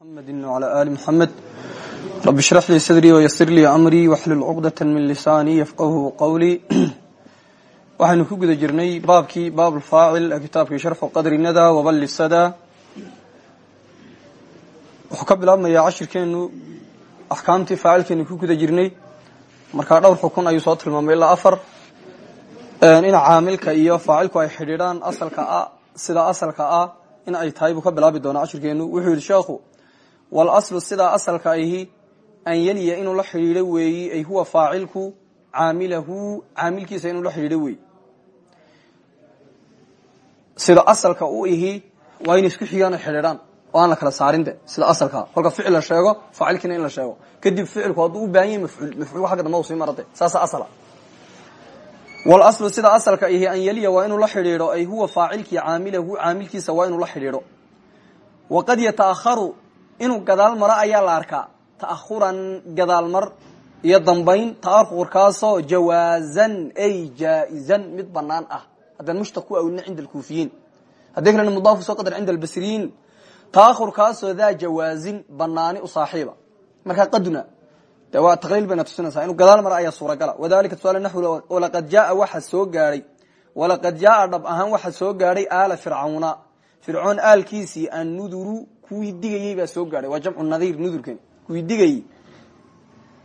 محمد وعلى آل محمد رب اشرح لي صدري ويسر لي أمري واحلل عقدة من لساني يفقه قولي waxaynu ku guda jirnay baabkii baab ulfaacil ee kitaabkii sharxu qadri nada waballi sada wuxuu ka bilaabmayaa cashirkeenu axkaamtii faacilkeenu ku guda jirnay markaa dhowr xukun ayuu soo tilmaamay ilaa afar in caamilka iyo faacilku ay xidhiidhaan asalka ah sida asalka ah in ay tahay buu ka bilaabi doonaa cashirkeenu wuxuu yihi sheekhu walaslu sidaa asalka ahi an yeliya inuu la xidhiidho weeyi ay huwa faacilku caamilahu caamilkiisa inuu la xidhiidho weeyi. Sida asalka u ihi waa inay isku xigaan xidhiidhaan oo aan la kala saarin sida asalkaa kolka ficil la sheego faacilkiina in la sheego. Kadib ficilku hadduu u baahan yahay mafcuul mafcuul xagga dambe sii saasa asala. Walaslu sida asalka ihi an yeliya waa inuu la xidhiidho ay huwa faacilkii caamilahu caamilkiisa waa inuu la xidhiidho. Waqad yataakharu inuu gadaal maro ayaa la arkaa. Ta'ahuran gadaal mar iyo dambayn ta'ahurkaasoo jawaazan ay jaa-izan mid banaan ah. Haddaan mushtaq ku awlina cinda alkuufiyiin. Haddii kalena mudaafu soo qadar cinda albasriyiin. Ta'ahurkaasoo daa jawaazin banaani u saaxiiba. Markaa qaduna de waa taqliil bayna tusinaysaa. Inuu gadaal maro ayaa suuragala. Wadalika tusaale naxwi walaqad jaaa waxa soo gaadhay walaqad jaaa dhab ahaan waxa soo gaadhay aala fircawna fircoon aalkiisii annuduru kuwii digayey baa soo gaadhay waa jamcu nadiir nudurkan kuwii digayey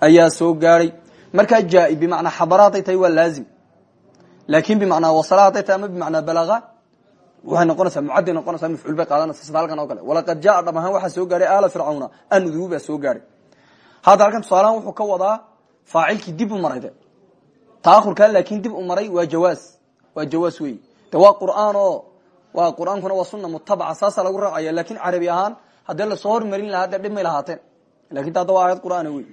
ayaa soo gaadhay markaa jaa bimacnaa xabara hadday tahay waa laazim. Laakin bimacnaa wasala hadday tahay ama bimacnaa balaga waxay noqonaysaa mucadday noqonaysaa mafcuul bay qaadanaysa sida halkan oo kale. Walaqad jaaa dhab ahaan waxaa soo gaadhay aala fircawna annuduru baa soo gaadhay hadda halkan tusaalahaan wuxuu ka wadaa faacilkii dib u maray de taahurkaa laakin dib u maray waa jawaaz waa jawaaz wey de waa qur'aan oo waa qur'aankuna waa suna mutabaca saasa lagu raacaya laakiin carabi ahaan haddii la soo hormarin lahaa dee lahaateen. Lakin ta waa aayad qur'aana wey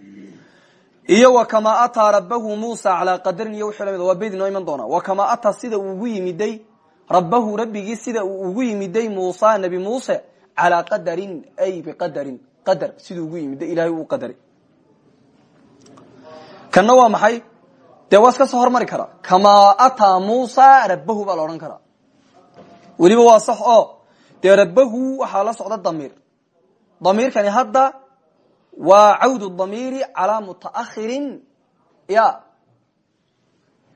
iyo wa kamaa ataa rabahu muusa calaa qadarin iyo wixii la mid waa beyd inoo iman doona. Wa kamaa ataa sida ugu yimiday rabbahu rabbigii sida ugu yimiday muusa nebi muuse calaa qadarin ay biqadarin. Qadar siduu ugu yimiday ilahay uu qadaray. Kanna waa maxay? Dee waa soo hormari karaa kamaa ataa muusa rabahu baa la odhan weliba waa sax oo dee rabahu la socda damiir. Damiirkani hadda waa cawd damiiri calaa mutaahirin ya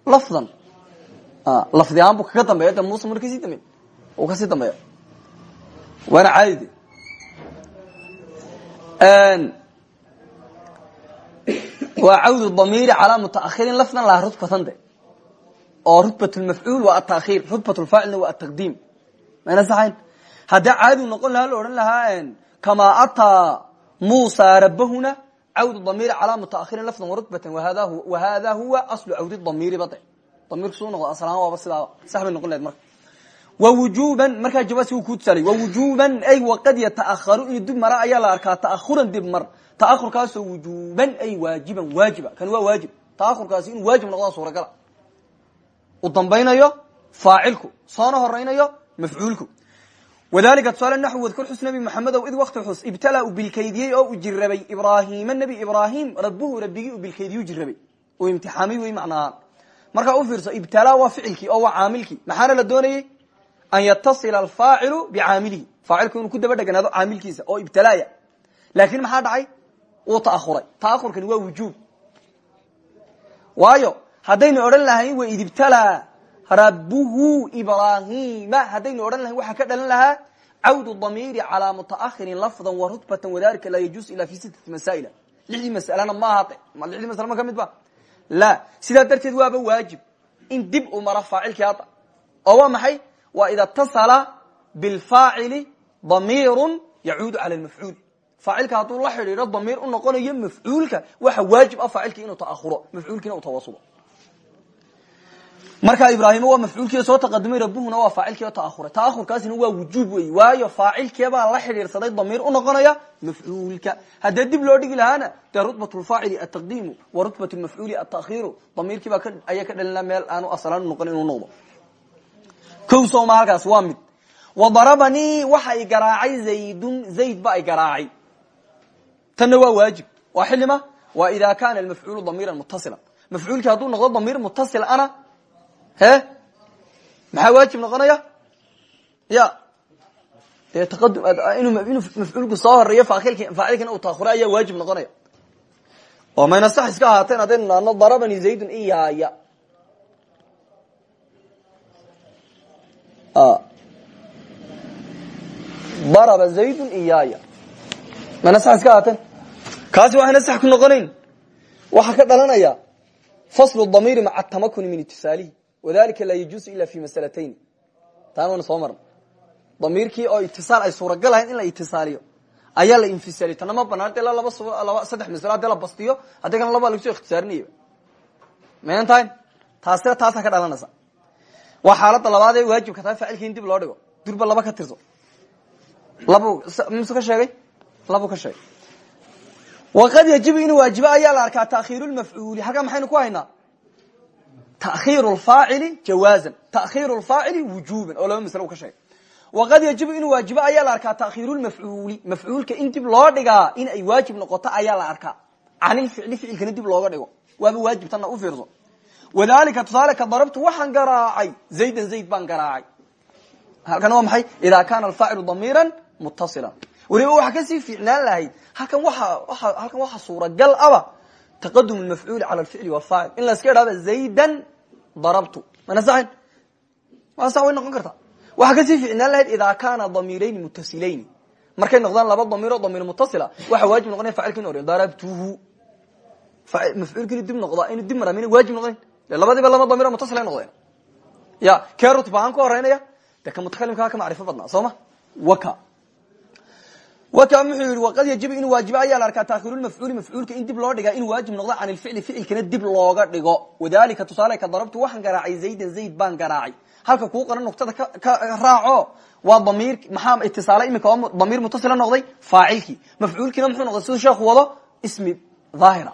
lafdan. Lafdi ahaan bu kaga dambeya de muuse mar ka sii dambeey u ka sii dambeeya. Waana caadi. De waa cawd damiiri calaa mutaahirin lafdan laha rutbatan de. Oo rutbat lmafcuul waa atakhir rutbat lfaacilna waa ataqdiim mayna saxayn? Haddii caadi noqon lahaa la odhan lahaa kamaa ataa muusa rabahuna cawd damiiri calaa mutaahirin lafdan warutbatan wahada huwa aslu cawdi damiiri bade damiirku suu noqdo aslaan waaba sidaa sax bay noqon lahed marka. Wa wujuban markaa jawaasi uu ku tusaalay wa wujuban ay waqad yata'aharu inuu dib mara ayaa la arkaa ta'ahuran dib mar. Ta'ahurkaasoo wujuban ay waajiban waajiba kan waa waajib. Ta'ahurkaasi inuu waajib noqdaa suuragala. U dambaynayo faacilku soona horaynayo mafcuulku. Wadalika tusaale naxw wadkur xus nabi maxamedow id wakti xus ibtala u bilkaydiyey oo u jirabay ibrahima nebi ibrahim rabuhu rabbigii u bilkaydiye u jirabay uu imtixaamay wey macnaahaan markaa u fiirso ibtala waa ficilkii oo waa caamilkii. Maxaana la doonayey? An yatasila alfaacilu bicaamilihi. Faacilku inuu ku daba dheganaado caamilkiisa oo ibtalaaya. Laakin maxaa dhacay? Wuu ta'ahuray ta'ahurkani waa wujuub. Waayo haddaynu odhan lahayn wa id rabuhu ibrahima haddaynu odhan lahayn waxaa ka dhalan lahaa cawdu damiiri calaa mutaahirin lafdan wa rutbatan wadalika laa yajuus ila fi sittati masaa'ila. Lixdii masalena ma ahate lixdii masale ma ka ba? La. Sidaa darteed waaba waajib in dib u mara faacilkii hadda. Oo waa maxay? Waa ida tasala bilfaacili damiirun yacuudu cala lmafcuul faacilka hadduu la xidhiidho damiir u noqonayo mafcuulka waxa waajib ah faacilkii inuu ta'ahuro mafcuulkiina uu tawasulo markaa ibraahima waa mafcuulkiia soo taqadumay rabuhuna waa faacilkiio ta'ahuray ta'ahurkaasina waa wujuub wey waayo faacilkiibaa la xidhiirsaday damiir u noqonaya mafcuulka. Haddee dib loo dhigi lahaana dee rutbat lfaacili ataqdiimu wa rutbat mafcuuli atahiru damiirkiibaa ayaa ka dhalina meel aanu asalaan noqon inuu noqdo. Kow sooma halkaas waa mid. Wa darabanii waxa i garaacay zaydun zayd ba i garaacay. Tanna waa waajib. Waa xilima waa ida kana almafcuulu damiiran mutasila mafcuulkii hadduu noqdo damiir mutasil ana he? Maxaa waajib noqonaya? Ya. Dee taqadum inuu mafcuulku soo horeeyo faacilkina uu taahuro ayaa waajib noqonaya. Oo mayna sax iska ahaateen haddaynu naano darabani zaydun iyaaya daraba zaydun iyaaya mayna sax iska ahaateen kaasi waxayna sax ku noqonayn. Waxaa ka dhalanaya faslu damiiri maca tamakuni min itisaalihi wadalika laa yajuusu ila fi masalatayn taan waynu soo marna damiirkii oo itisaal ay suuragal ahayn in la itisaaliyo ayaa la infisaaliy tana ma banaan de laba laba saddex maslo haddii la bastiyo haddii kana laba lagsoo ikhtisaarinaya mayn tahay taasina taasaa ka dhalanaysa waa xaalada labaad ee waajibka tahay faacilki in dib loo dhigo durba laba ka tirso lab msu ka sheegay labu ka sheegay waqad yajibu inuu waajibo takhiiru lfaacili jawaazan takhiiru lfaacili wujuban oo laba maslo u ka sheegay waqad yajibu inuu waajibo ayaa la arkaa takhiiru lmafcuuli mafcuulka in dib loo dhigaa in ay waajib noqoto ayaa la arkaa canilficli ficilkana dib looga dhigo waaba waajib tanna u fiirso wadalika tusaale ka darabtu waxaan garaacay zaydan zayd baan garaacay halkana waa maxay idaa kaana alfaacilu damiiran mutasila weliba waxaa ka sii fiicnaan lahayd halkan waa halkan waxaa suuragal aba taqadum lmafcuuli cala alficli walfaacil in laska idhahdo zaydan darabtu mana saxin waa sax way noqon kartaa waxaa ka sii ficnaan lahayd idaa kaana damiirayni mutasilayni markay noqdaan laba damiiro damiir mutasila waxa waajib noqonaya facilka in hore darabtuhu mafcuulka inu dib noqdaa inu dib maraa mina waajib noqonayn de labadiiba laba damiiro mutasila noqdeen ya kee rutbaan ka horeynaya de ka mutakalimkaa ka macrifo badnaa soo ma waka waka muxuu yihi waqad yajibu inuu waajibo ayaa la arkaa taakhiru lmafcuuli mafcuulka in dib loo dhigaa inuu waajib noqdo can ilficli ficilkana dib looga dhigo. Wadalika tusaale ka darabtu waxaan garaacay zaydan zayd baan garaacay. Halka kuu qaran nuqtada ka raaco waa damiir maxaa itisaala imika damiir mutasila noqday faacilkii mafcuulkiina muxuu noqday siduu sheekhu wado ismi dhaahira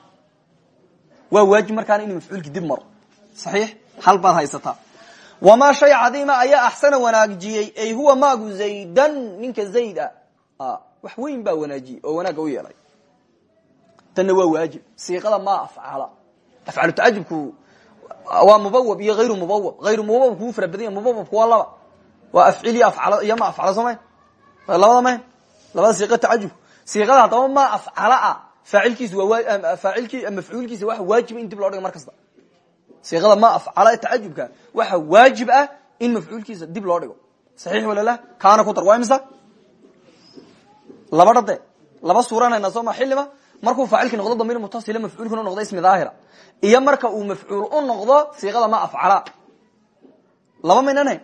waa waajib markaana inuu mafcuulkii dib maro. Saxiix? Hal baad haysataa. Wamaa shay cadiima ayaa axsana wanaajiyey ay huwa maagu zaydan ninka zayd a wax weyn baa wanaajiyey oo wanaagga u yeelay. Tanna waa waajib. Siiqada ma afcala. Afcalu tacajubku waa mubawab iyo ayru mubawab ayru mubawab kuu fara badan ya mubawabku waa laba. Waa afcil iyo afcal iyo ma afcala soo mayn labada mayn labada siiqa tacajub siiqada haddaba ma afcala ah. Faacilkiisu waa faacilki mafcuulkiisa waxa waajiba in dib loo dhiga mar kasta siiqada ma afcala tacajubka waxa waajib ah in mafcuulkiisa dib loo dhigo. Saxiix wala la? Kaana ku dar. Waa imisa laba dhade laba suuranayna soo ma xilliba markuu faacilki noqdo damiir mutasila mafcuulkuna noqdo ismi daahira. Iyo marka uu mafcuul u noqdo siiqada ma afcala. Laba hayn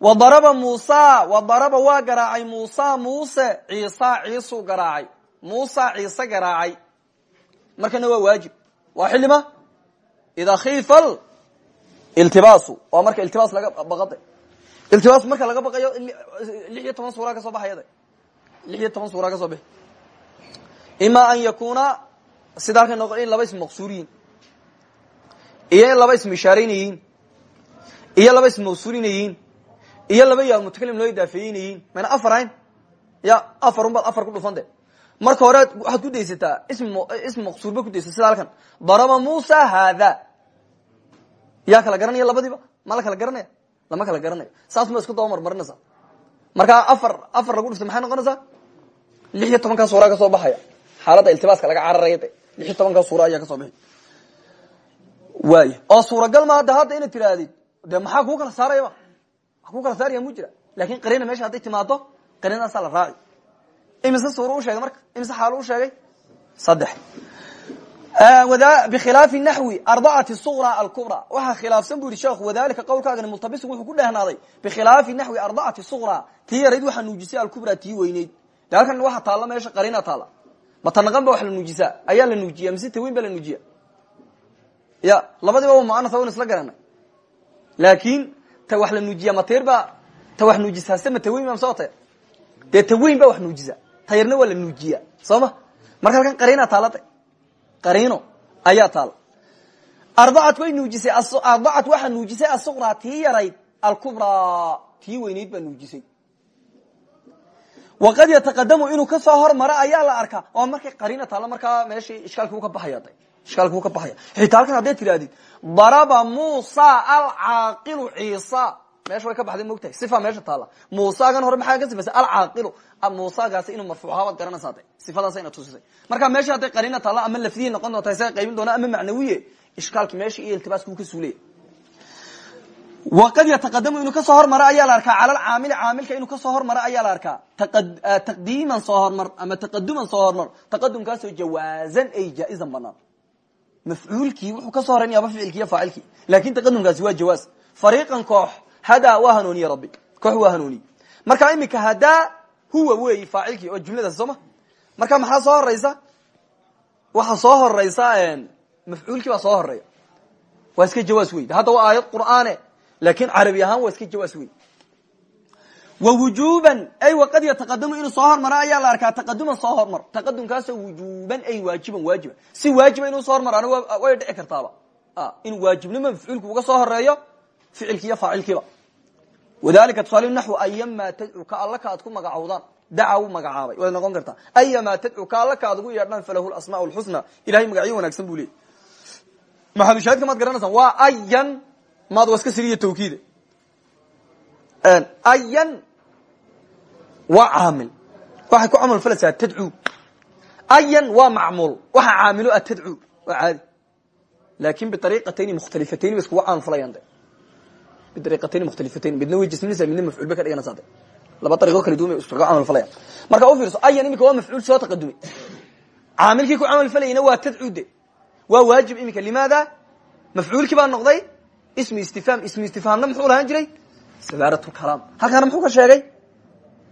wa daraba musa wa daraba waa garaacay musa muuse ciisa ciisuu garaacay. Musa ciise garaacay. Markana waa waajib. Waa xilima idaa khifa iltibaasu. Waa marka iltibaas laga baqada iltibaas marka laga baqayo lix iyo ka soo baxayade lix iyo toban suura ka soo bixi. Ima an yakuna sida halkay noqon in laba ism maqsuuriyiin iyo in laba ism ishaaraynayiin iyo laba ism mawsuulinayiin iyo laba yaa mutakalim loo idaafeeyeynayiin mayna afar ya afar un baad afar ku dhufan de. Marka hore waxaad ku daysataa ism ism maqsuur ba ku daysata sida halkan. Daraba musa haada yaa kala garanaya labadiiba? Ma la kala garanaya? Lama kala garanayo saas ma isku daba marmarinaysaa. Markaa afar afar lagu dhufta maxay noqonaysaa lix iyo tobankaa suura ka soo baxaya. Xaaladda iltibaaska laga cararaya de lix iyo tobankaa suura ayaa ka soo bixi. Waay. Oo suuragal ma hadda hadda inaad tirahdid de maxaa kuu kala saarayaba waa kuu kala saaraya mu jira? Lakin qariina meesha hadday timaado qariinadaasaa la raaci. Imise suura u sheegay marka? Imise xaalo u sheegay? Saddex. Bkhilaafi naxwi arbacati suqra alkubra. Waxaa khilaafsan bu yihi sheekhu wadalika qowlkaagani multabisu wuxuu ku dhehnaaday bikhilaafi naxwi arbacati suqra tii yarayd waxaa nuujisay alkubra tii weyneyd de halkan waxa taalla meesha qariina taalla matanaqan ba wax la nuujisaa ayaa la nuujiya? Mise taweyn baa la nuujiya? Ya labadiba waa muanasa wan isla garanay laakin ta wax la nuujiya matir baa ta wax nuujisaase ma taweyn ba mse teer dee taweyn baa wax nuujisa. Tayarna waa la nuujiya. Soo ma? Marka halkan qariina taalade qariino ayaa taal arbacat way nuujisay. Arbacat waxaa nuujisay asuqra tii yarayd. Alkubraa tii weynayd baa nuujisay waqad yataqadamu inuu ka soo hormaro ayaa la arkaa oo markay qariina taalo markaa meeshii ishkaalki ka baxaya ishkaalki ka baxaya xitaa halkan hadday tirahdid daraba musa alcaaqilu ciisa meesha way ka baxday mogtahay sifa meesha taalla muusagan hore maxaa ka sifaysay alcaaqilu muusagaasi inuu marfuuc ahaa waad garanaysaa de sifadaasa ina tusisay marka meesha hadday qariina taalla ama lafdihi noqon doonta isaga qaybin doona ama macnawiye ishkaalki meesha iyo iltibaaska uu ka suulaya waqad yataqadamu inuu ka soo hormaro ayaa la arkaa. Cala alcaamili caamilka inuu ka soo hormaro ayaa la arkaa. Taqdiiman soo hormar ama taqaduman soo hormar. Taqadumkaasoo jawaazan ay jaa-izan banaan. Mafcuulkii wuxuu ka soo horeynayaba ficilki iyo faacilkii. Lakin taqadumkaasi waa jawaaz. Fariiqan koox hadaa waa hanuuniye rabbi. Koox waa hanuuniye marka imika hadaa huwa weeyi faacilkii oo jumladaasi soo ma. Marka maxaa soo horeysa waxaa soo horeysa mafcuulkii baa soo horreeya waa iska jawaaz wey hadda waa aayad qur'aane laakiin carabi ahaan waa iska jawaaz wey wa wujuban ay waqad yataqadamu inuu soo hormaro ayaa la arkaa taqaduman soo hormar. Taqadumkaasoo wujuban ay waajiban waajiba si waajiba inuu soo hormaraana way dhici kartaaba. In waajibnimo mafcuulku uga soo horeeyo ficilki iyo faacilkiiba. Wadalika tusaale naxwu ayama tadcu ka alla ka ad ku magacowdaan. Daca u magacaabay way noqon kartaa. Ayama tadcu ka alla ka ad ugu yeedhaan falahu asmaa lxusna ilahay magacyo wanaagsan buu leeyay maxalushaahidka maad garanaysaan? Waa ayan maad waa iska siriya tawkiida ayan waa caamil. Waxay ku camal falaysaa tadcu ayan waa macmuul. Waxa caamilo a tadcu waa caadi. Lakin biariqatayni mukhtalifatayn ba iskuga camal falayaan de biariqatayni mukhtalifatayn. Midna way jisminaysa midna mafcuul bay ka dhiganaysaa de laba ariqo kala duwan bay iskuga camal falayaan. Marka u fiirso ayan imika waa mafcuul soo taqadumay caamilkii ku camal falayna waa tadcu de. Waa waajib imika. Limaada mafcuulkii baa noqday ismi istifham ismi istifhaamna muxuu lahaan jiray? Sibaarat lkalaam halkaana muxuu ka sheegay?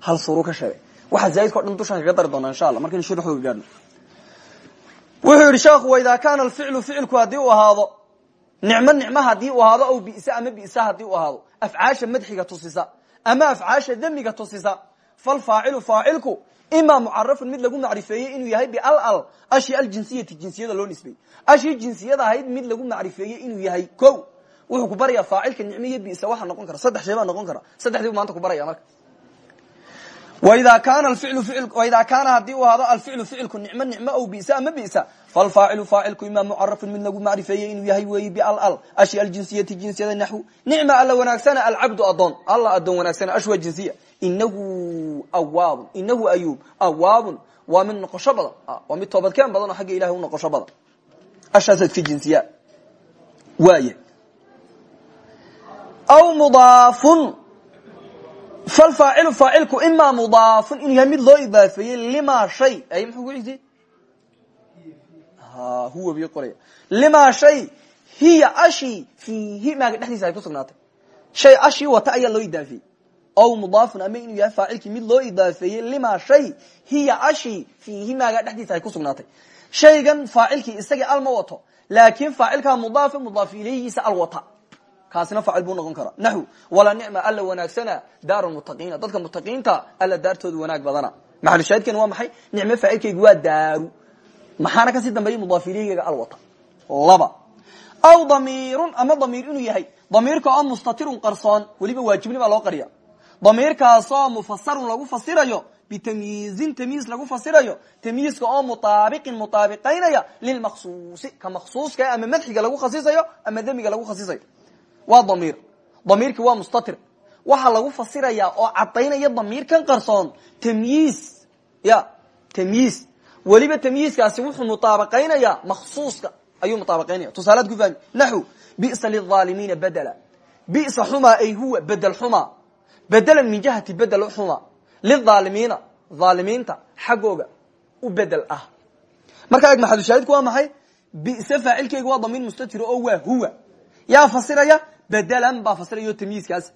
Hal suru ka sheegay. Waxa zaaidka o dhan dushaan kaga dari doonaa insha allah. Markaynu shurxooga gaadhno wuxuu yidhi sheekhu waidaa kaana alficlu ficilku haddii uu ahaado nicmo nicmo haddii uu ahaado aw bisa ama bisa haddii uu ahaado. Afcaasha madxiga tusisa ama afcaasha demiga tusisa. Falfaacilu faacilku ima mucarafun mid lagu macrifeeyey inuu yahay bial al ashi aljinsiyati jinsiyada loo nisbeeyey ashii jinsiyada ahayd mid lagu macrifeeyey inuu yahay ko wuxuu ku baraya faacilka nicmo iyo bisa waxa noqon kara. Saddex shay baa noqon kara. Saddexdii bu maanta ku baraya marka. Wida kaana wida kaana haddii uu ahaado alficlu ficilku nicmo nicmo ow bisa ama bisa falfaacilu faacilku ima mucarafun mid lagu macrifeeyey inuu yahay weeyi bial al ashi aljinsiyati jinsiyada naxwu. Nicma alla wanaagsana alcabdu adoon alla adoon wanaagsana ashwa jinsiya. Inahu awaabun inahu ayub awaabun waa mid noqosho badan. Waa mid toobadkeen badan oo xagga ilahay u noqosho badan. Ashaasaad ka jinsiya. Waaya aw mudaafun falfaacilu faacilku ima mudaafun inuu yahay mid loo idaafeeyey lima shay ay muxuu ku xigtay huwa bi qoraya lima shay hiya ashi fiihi maaga dhexdiisa ay ku sugnaatay shay ashii wata ayaa loo idaafeeyey aw mudaafun ama inuu yahay faacilkii mid loo idaafeeyey lima shay hiya ashi fiihi maaga dhexdiisa ay ku sugnaatay shaygan faacilkii isagii al ma wato laakin faacilkaa mudaafa mudaaf ilayhiisa al wata kaasina faacil buu noqon karaa naxw walaa nicma alla wanaagsana daaru mutaqiina dadka mutaqiinta alla daartooda wanaag badana. Maxalushaahidkeena waa maxay? Nicmo faacilkeygu waa daaru. Maxaana ka sii dambeeya mudaaf ilayhiga al wata? Laba. Aw damiirun ama damiir inuu yahay. Damiirka oo mustatirun qarsoon weliba waajibni baa loo qariya damiirkaasoo mufasarun lagu fasirayo bitamyiizin tamyiiz lagu fasirayo tamyiizka oo mutaabiqin mutaabiqaynaya lilmaqsuusi ka maqsuuska ama madxiga lagu khasisayo ama demiga lagu khasisayo waa damiir. Damiirki waa mustatir. Waxaa lagu fasirayaa oo cadaynaya damiirkan qarsoon tamyiiz ya tamyiiz weliba tamyiizkaasi wuxuu mutaabaqaynaya maksuuska ayuu mutaabaqaynaya. Tusaalaad ku fahmi. Naxw bisa lilaalimiina bedela bisa xumaa ay huwa bedel xumaa bedelan min jihati bedel xuma. Lilaalimiina aalimiinta xaggooga u bedel ah. Markaa eg maxalushaahidku waa maxay? Bisa faacilkeyga waa damiir mustatiro oo waa huwa. Yaa fasiraya bedelan baa fasiraya tamyiizkaasi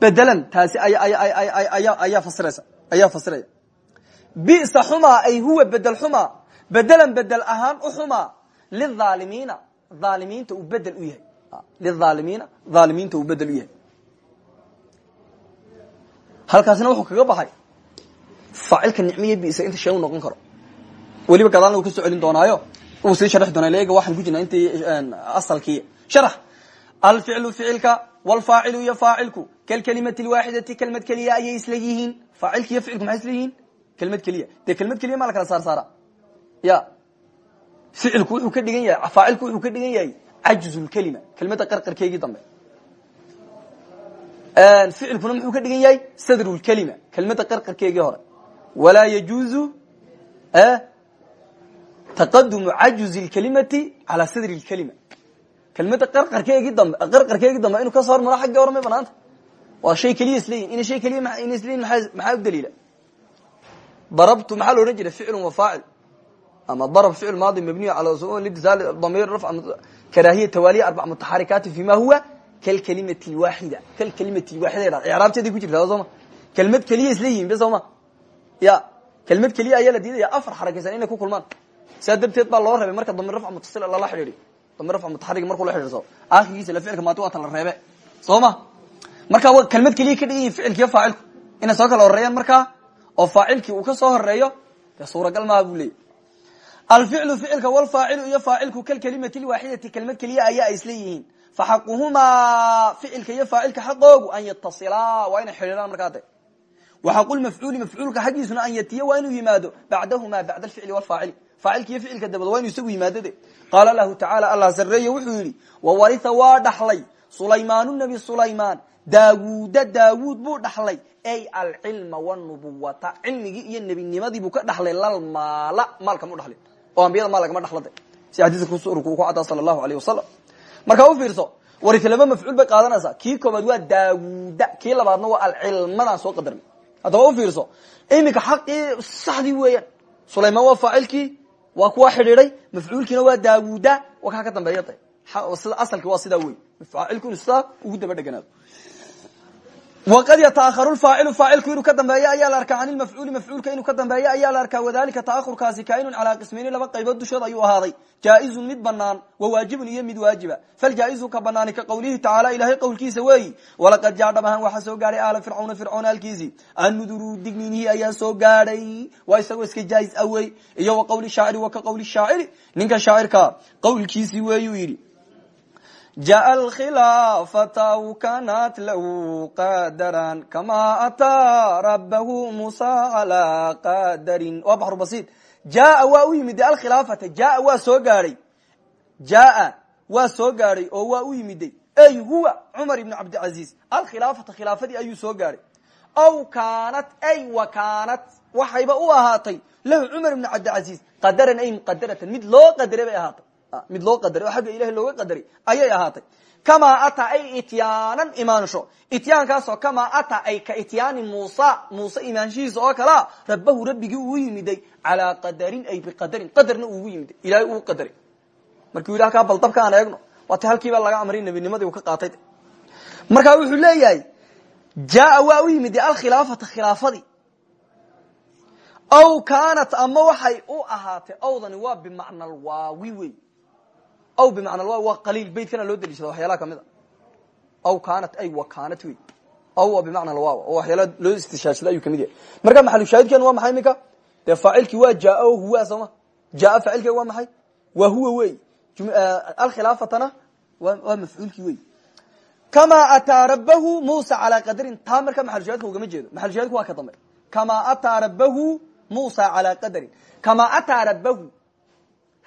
bedelan taasi ayaa fasiraysa ayaa fasiraya. Bisa xumaa ay huwa bedel xumaa. Bedelan bedel ahaan u xumaa. Lilaalimiina aalimiinta uu bedel u yahay. Lilaalimiina aalimiinta uu bedel u yahay. Halkaasina wuxuu kaga baxay. Faacilka nicmiya bisa inta shee u noqon karo. Weliba gadaalna uu ka soo celin doonaayo. Uu sii sharxi doonaa leega waxaan ku jirnaa intii asalkii. Sharax alficlu ficilka wlfaacilu iyo faacilku kalkelimati lwaaxidati kelmad keliya ayay isla yihiin faacilka iyo ficilku maxay isla yihiin kelmad keliya. Dee kelmad keliya maa la kala saar saara ya. Ficilku wuxuu ka dhigan yahay faacilku wuxuu ka dhigan yahay cajzulkelima kelmadda qarqarkeygii dambe. Ficilkuna muxuu ka dhigan yahay sadru lkelima kelmadda qarqarkeegii hore. Walaa yajuuzu taqadumu cajuzi lkelimati calaa sadri lkelima kelmadda qarqarkeegii dambe qarqarkeegii dambe inuu ka soo hormaro xaggii hore may banaanta. Waa shay keliya isleeyihin ina shay keliya ina isleeyihin maxaa u daliila? Darabtu maxaa la odhan jiray? Ficlu wa faacil. Ama darb ficil maadi mabniy ala litisaal damir rafc karaahiya tawaaliya arbac mutaxarikaati fi ma huwa kalkalimati lwaaxida kalkalimati lwaaxida icraabteeday ku jirtaa sooma kelmad keliya isleeyihin be sooma ya kelmad keliya ayaa la diidaya afar xarakaysan inay ku kulmaan. Saa darteed baa loo reebay marka damir rafc mutasil lala xidhiidiy damir rafc mutaxarig markuu la xidhiidsado akhirkiisa la ficilka maati waa tan la reebe. Soo ma marka kelmad keliya ka yihiin ficilkiiyo faacilku. Inay soo kala horeeyaan markaa oo faacilkii uu ka soo horeeyo dee suuragal maaha buu leeyay alficlu ficilka walfaacilu iyo faacilku kalkelimati lwaaxidati kelmad keliya ayaa ay isla yihiin faxaquhumaa ficilka iyo faacilka xaqoogu an yatasilaa waa inay xidhiiraan markaa de waxaqulmafcuuli mafcuulka xaggiisuna an yatiya waa inuu yimaado bacdahuma bacda alficli walfaacili faacilka iyo ficilka dabad waa inuu isagu yimaado de qaala lahu tacala allah sareeye wuxuu yidhi wawaritha waa dhaxlay sulaymaanu nebi sulaymaan daawuuda daawuud buu dhaxlay ay alcilma wnubuwata cilmigii iyo nebinimadii buu ka dhaxlay lalmaala maalka mu dhalin oo ambiyada maal lagama dhaxlade si xadiiska ku caddaa sala allahu alayh wasalam markaa u fiirso warita laba mafcuul bay qaadanaysaa kii koobaad waa daawuda kii labaadna waa alcilmadaan soo qadarnay haddaba u fiirso iminka xaqii saxdii weeyaan sulaymaan waa faacilkii waa kuwa xidhiiday mafcuulkiina waa daawuda waa kaa ka dambeeya de sida asalki waa sidaa wey faacilku inu sidaa ugu daba dheganaado wqad yataأharu faacilu faacilku inuu ka dambeeyo ayaa la arkaa can mafcuuli mafcuulka inuu ka dambeeyo ayaa la arkaa wadalika taahurkaasi kaainu calaa qismayni laba qaybood dushood ayuu ahaaday jaaizun mid banaan wawaajibun iyo mid waajiba faljaa'izu ka banaani ka qowlihi tacaala ilahay qowlkiisa weeyi walaqad jaadhabahan waxaa soo gaadhay aala fircauna fircoon aalkiisii annuduru digniinihii ayaa soo gaadhay waa isagoo iska jaa'iz awey iyo wa qowli shaaciri wa ka qowli shaaciri ninka shaacirka qowlkiisii weeyuu jaء الkhilaaفata w kanat lahu qadaran kama ataa rabahu musa calى qadarin waa baxru basit jaaa waa u yimid alkhilaafata jaaa waa soo gaadhay jaaa waa soo gaadhay oo waa u yimiday ey huwa cumar ibn cabdilcaziz alkhilaafata khilaafadii ayuu soo gaadhay aw kaanat ay wa kaanat waxayba u ahaatay lahu cumar ibn cabdilcaziz qadaran ay muqadaratan mid loo qadaray bay ahaatay mid loo qadaray oo xagga ilahay looga qadaray ayay ahaatay. Kamaa ataa ay ityaanan imaansho. Ityaankaasoo kamaa ataa ay ka ityaani muusa. Muuse imaanshihiisa oo kalea rabbahu rabbigii uu yimiday calaa qadarin ay biqadarin qadarna uugu yimiday ilahay uu qadaray markuu yidhi halkaa bal dabka aan eegno waati halkiiba laga amray nebinimadii uu ka qaatay. Marka wuxuu leeyahay jaaa waa u yimid alkhilaafata khilaafadii. Aw kaanat ama waxay u ahaatay awdani waa bimacna alwaawi wey aw bimacna alwaawi waa qaliil beytkana loo daliishada waxyaalaha ka mid a. Aw kaanat ay wa kaanat wey aw waa bimacna alwaaw oo waxyaalaha loo istishaashada ayuu ka mid yahay. Marka maxalushaahidkeenu waa maxay iminka dee faacilkii waa jaa o huwa sooma jaa faacilkeega waa maxay? Waa huwa wey alkhilaafatana waa mafcuulkii wey kamaa ataa rabahu musa calaa qadarin taa marka maxalushaahidka ugama jeedo. Maxalushaahidku waa ka dambe. Kamaa ataa rabahu musa calaa qadarin kamaa ataa rabahu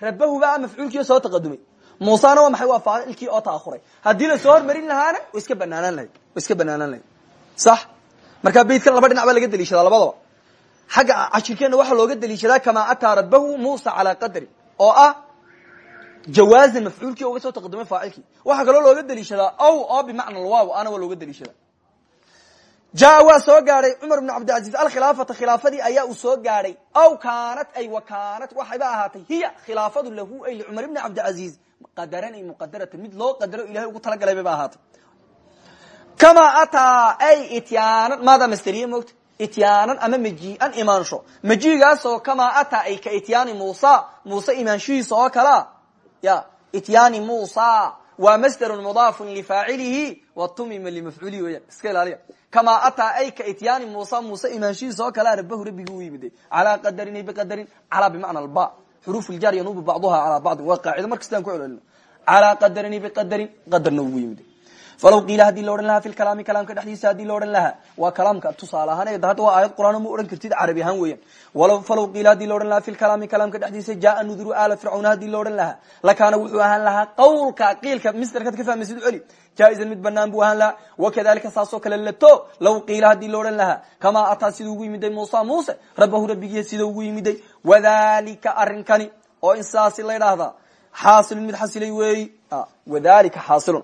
rabahu baa mafcuulkii soo taqadumay musana waa maxay? Waa faacilkii oo ta'ahuray haddii la soo hormarin lahaana wa iska banaanaan lahayd. Wa iska banaanaan lahayd. Sax. Marka beytkan laba dhinac baa laga daliishadaa labadaba. Xagga cashirkeenna waxaa looga daliishadaa kamaa ataa rabahu musa calaa qadarin oo ah jawaazan mafcuulkii uga soo taqadumay faacilkii waxaa kaloo looga daliishadaa aw oo bimacna alwaaw ana waa looga daliishadaa. Jaa waa soo gaadhay cumar bn cabdilcaziz alkhilaafata khilaafadii ayaa uu soo gaadhay aw kaanat ay wa kaanat waxayba ahaatay hiya khilaafadu lahu ay licumar bni cabdilcaziz qadaran ay muqadaratan mid loo qadaro ilahay ugu talagalay bayba ahaatay kamaa ataa ay ityaanan maadaa masteriye moogta? Ityaanan ama majii'an imaansho. Majiigaasoo kamaa ataa ay ka ityaani muusa. Muuse imaanshihiisa oo kalea ya ityaani muusa. Waa masderun mudaafun lifaacilihi watumima limafcuulihi weyaan iska ilaaliya. Kamaa ataa ay ka ityaani muusa. Muuse imaanshihiisa oo kalea rabahu rabbigii u yimiday calaa qadarin ay biqadarin calaa bimacna alba xuruuf ljar yanuubu bacduha calaa bacdin waa qaacido. Mar kastaan ku celcelino calaa qadarin biqadarin qadarna ugu yimiday falaw qiila haddii la odhan lahaa fi lkalaami kalaamka dhexdiisa haddii la odhan lahaa waa kalaamka tusaale ahaan hadda waa aayad qur'aan ma odhan kartid carabi ahaan weeyaan. Walaw falaw qiila haddii la odhan lahaa fi lkalaami kalaamka dhexdiisa jaa nuduru aala fircawn haddii la odhan lahaa lakaana wuxuu ahaan lahaa qawlka qiilka misderkaad ka fahmaysid u celi jaa-izan mid banaan buu ahaan lahaa wakadalika saasoo kale lato law qiila haddii la odhan lahaa kamaa ataa siduu ugu yimiday muusa muuse rabbahu rabbigiiya sida ugu yimiday wadalika arrinkani oo in saasi la ydhaahdaa xaasilun mid xasilay weeyi wadalika xaasilun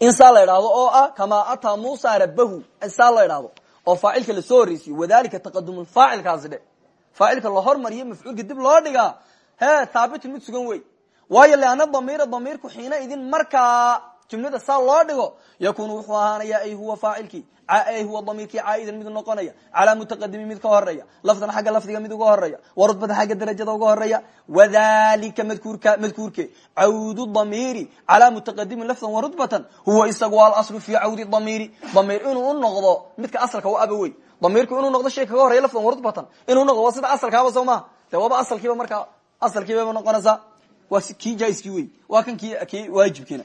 in saa la idhaahdo oo ah kamaa ataa muusa rabahu saa la idhaahdo oo faacilka la soo horreysiyo wadalika taqadum faacilkaasi dhe faacilka la hormariyo mafcuulka dib loo dhigaa he thaabitun mid sugan wey waayo leana damiira damiirku xiina idin markaa jumlada saa loo dhigo yakunu wuxuu ahaanaya ay huwa faacilkii ay huwa damiirkii caa'idan mid noqonaya calaa mutaqadimi mid ka horreeya lafdan xagga lafdiga mid uga horreeya wa rutbada xagga darajada uga horreeya wadalika madkuurka madkuurke cawdu damiiri calaa mutaqadimin lafdan wa rutbatan huwa isagu alaslu fi cawdi damiiri damiir inuu noqdo midka asalka u aba damiirku inuu noqdo shay kaga lafdan wa rutbatan inuu noqdo waa sida asalkaaba soo maha de asalkiiba markaa asalkiibaba noqonaysaa waa kii jaiskii wey waa kan ki waajibkiina.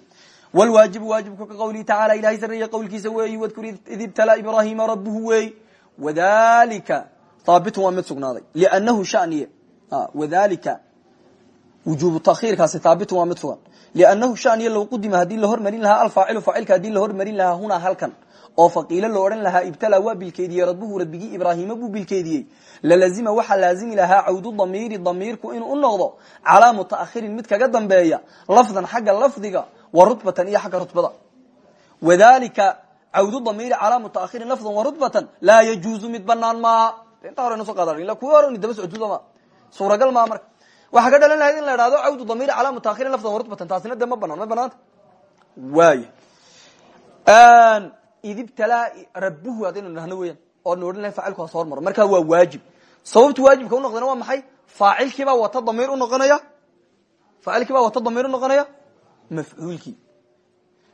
Wlwaajibu waajibku ka qawlihi tacala ilahay sareeye qowlkiisa weeyi wadkur id ibtalaa ibrahima rabuhu weey wadalika haabitun waa mid sugnaaday. Lnahu shaniye. Wadalika wujubu takhiirkaasi haabitun waa mid sugan. Liannahu shaniye low qudima haddii la hormarin lahaa alfaacilu faacilka haddii la hormarin lahaa hunaa halkan oo faqiilo lo odhan lahaa ibtalaa waa bilkeediyey rabbuhu rabbigii ibraahima buu bilkeediyey. Lalazima waxaa laazimi lahaa cawdu damiiri damiirku inuu u noqdo calaa mutaakhirin mid kaga dambeeya lafdan xagga lafdiga wa rutbatan iyo xagga rutbada. Wadalika cawdu damiiri calaa mutaakhirin lafdan wa rutbatan laa yajuuzu mid banaan maaha intaa hore ina so qaada ila kuwi hore daba socodsuda ma. Suuragal maa marka. Waxaa ka dhalan lahayd in la idhahdo cawdu damiiri calaa mutaakhirin lafdan wa rutbatan taasina de ma banaan ma banaanta waay idibtalaa rabuhu haddaynu nahno weyan oo na odhan lahay facilku ha soo hormaro. Markaa waa waajib. Sababtu waajibka unoqdana waa maxay? Faacilkiibaa wata damiir unoqonaya faacilkiibaa wata damiir unoqonaya mafcuulkii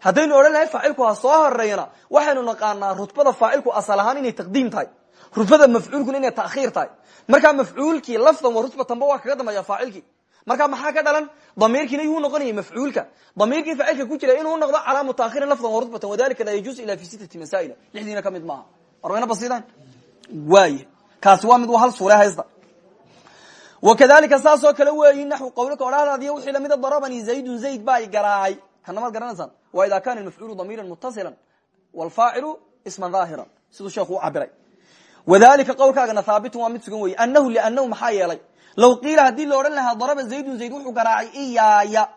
haddaynu odhan lahay faacilku ha soo horeeyana waxaynu naqaanaa rutbada faacilku asal ahaan inay taqdiim tahay. Rutbada mafcuulkuna inay ta'khiir tahay. Markaa mafcuulkii lafdan wa rutbatanba waa kaga dambeeya faacilkii marka maxaa ka dhalan? Damiirkiina yuu noqonayay mafcuulka. Damiirkii faacilka ku jira inuu noqdo calaa mutaakhirin lafdan wa rutbatan wadalika laa yajuuz ila fi sitati masaa'ila lixdiina ka mid maaha. Warmayna basidan waay kaasi waa mid waa hal suure haysta wakadalika saasoo kale weeyi naxu qawlika odhahdaadiyo wixii lamida darabani zaydun zayd baa i garaacay. Kanamaad garanaysaan wa ida kana mafcuulu damiiran mutasila wlfaacilu isman daahiran siduu sheekhu u cabiray wadalika qowlkaagana haabitun waa mid sugan weeye anahu lianahu maxaa yeelay law qiila haddii la odhan lahaa daraba zaydun zayd wuxuu garaacay iyaaya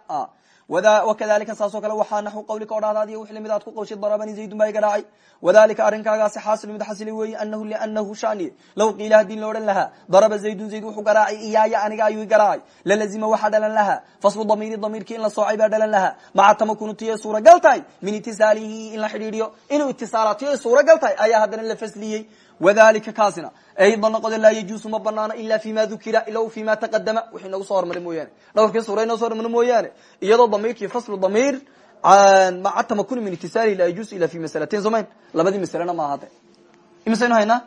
wakadalika saasoo kale waxaa naxu qawlika odhahdaadiyo wix la mid aad ku qawshay darabani zaydun baa i garaacay. Wadalika arrinkaagaasi xaasilu mid xasili weeye anahu lianahu shaniye law qiila haddii la odhan lahaa daraba zaydun zayd wuxuu garaacay iyaaya aniga ayuu garaacay. Lalazima waxaa dhalan lahaa faslu damiiri damiirkii in la soocay baa dhalan lahaa. Maca tamakunutiyo suuragal tahay? Min itisaalihi in la xidhiidhiyo. Inuu itisaalaatiyo suuragal tahay? Ayaa haddana la fasliyey wadalika kaasina ayda noqode laa yajuusu ma banaano ila fi ma dukira ila fi ma taqadama wixii noogu soo hormaray mooyaane dhowrkii suura inoo so hormari mooyaane iyadoo damiirkii faslu damiir maca tamakuni min itisaalihi laa yajuusu ila fi masalatain somayn labadii masalena ma ahade imisaynu haynaa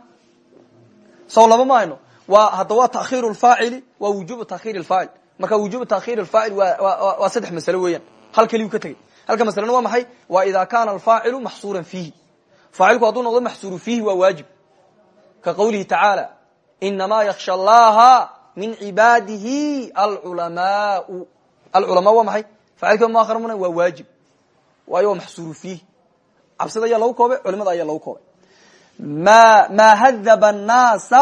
saw laba ma hayno wa hadda waa takhiru lfaacili waa wujubu takhir faacil marka wujubu takhir faacil waa saddex masalo weeyaan hal keliyu ka tegey halka masalena waa maxay waa ida kana alfaacilu maxsuuran fiihi faacilku hadduu noqdo maxsuuru fiihi waa waajib ka qawlihi tacaala inamaa yaksha allaha min cibaadihi alculamaau alculamaa waa maxay faacilka muakhar muna waa waajib waayo waa maxsuuru fiih cabsida ayaa lagu koobay culimada ayaa lagu koobay ma maa hadaba annaasa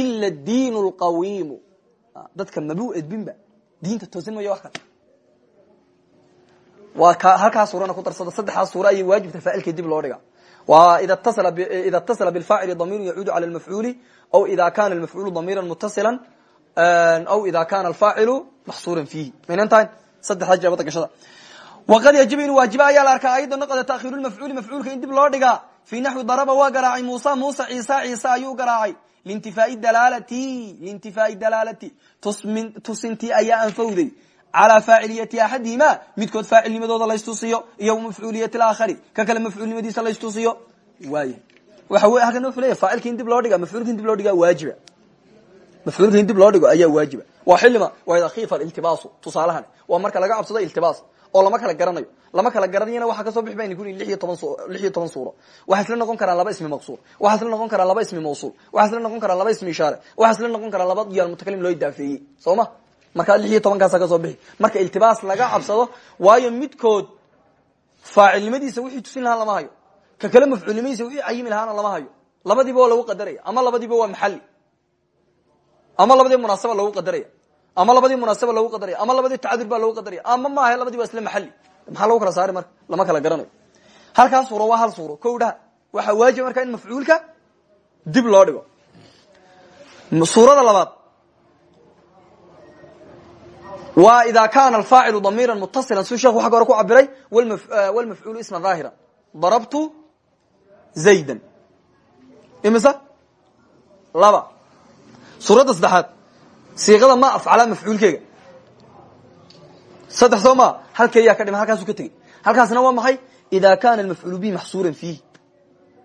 ila diin lqawiimu dadka mabuu edbinba diinta toosan mooya wax kale waa ka halkaa suurana ku darsada saddexdaa suura ayay waajibta faacilkii dib loo dhiga ida ida اtasla bاlfacili damiru yacuudu calى اlmafcuuli aw ida kana اlmafcuulu damira mutasila aw ida kana alfaacilu maxsuura fiihi maynan tahay saddexdaa jaabada gashada waqad yajibu in waajiba ayaa la arkaa ayada noqda takhiru mafcuuli mafcuulka in dib loo dhigaa fi naxwi daraba waa garaacay musa musa ciisa ciisa ayuu garaacay lintifaai dalaalati lintifaai dalaalati tusintii ayaa anfowday calى faaciliyati axadihima midkood faacilnimadooda laystusiyo iyo mafcuuliyati aakhari ka kale mafcuulnimadiisa laystusiyo waay waxa wey halkan wuxuu leya faacilka in dib loo dhiga mafcuulka in dib loo dhiga waajiba mafcuulka in dib loo dhigo ayaa waajiba waa xilima waa ida khiifa marka laga cabsado iltibaas oo lama kala garanayo lama kala garanayana waxaa ka soo bixi baynu kuli lix iyo toban lix iyo toban suuro waxaa isla noqon karaa laba ismi maqsuur waxaa isla noqon karaa laba ismi mawsuul waxaa isla noqon karaa laba ismi ishaare waxaa isla noqon karaa laba diyaal mutakalim loo idaafeeyey soo ma markaa lix iyo tobankaasa ka soo bixi. Marka iltibaas laga cabsado waayo midkood faacilnimadiisa wixii tusin lahaa lama hayo. Ka kale mafcuulnimadiisa wixii cayimi lahaana lama hayo. Labadiiba lagu qadaraya. Ama labadiiba waa maxali ama labadii munaasaba lagu qadaraya. Ama labadii munaasaba lagu qadaraya. Ama labadii tacadur baa lagu qadaraya. Ama maaha labadii waa isla maxaa lagu kala saari marka? Lama kala garanayo. Halkaa suuro waa hal suuro. Ko dhaha waajib markaa in mafcuulka dib loo dhigo. Suurada labaad wa ida kana alfaacilu damiira mutasila siu sheekhu xagga hore ku cabiray wlmafcuulu isma dhaahira darabtu zaydan. Imisa? Laba. Suuradda saddexaad. Siiqada ma afcala mafcuulkeega saddex soo ma halkeeyaa ka dhima halkaasu ka tegey. Halkaasna waa maxay? Ida kana mafcuul bihi maxsuuran fiihi.